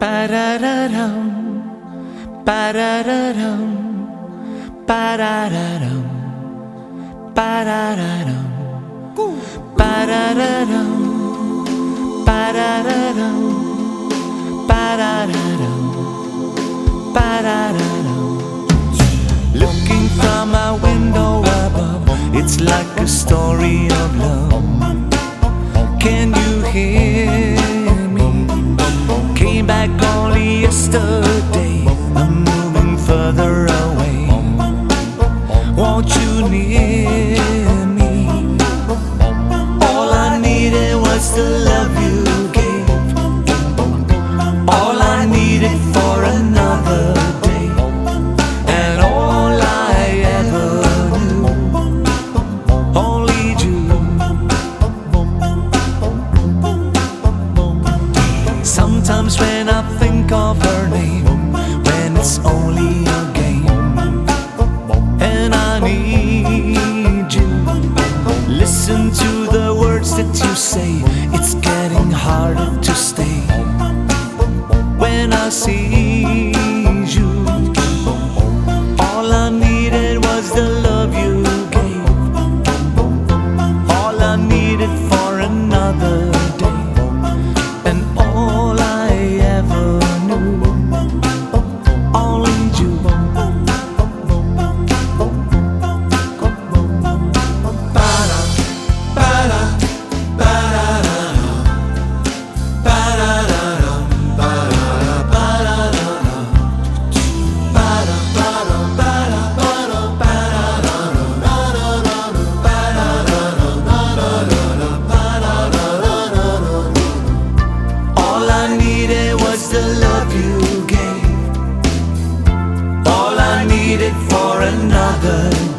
Ba-da-da-dum, ba-da-da-dum, ba-da-da-dum, ba-da-da-dum, ba-da-da-dum, ba-da-da-dum, ba-da-da-dum, ba-da-da-dum. Looking from my window above, it's like a story of love. Can you hear back only yesterday. Think of her name, when it's only a game, and I need you. Listen to the words that you say, it's getting harder to stay. When I see All I needed was the love you gave. All I needed for another.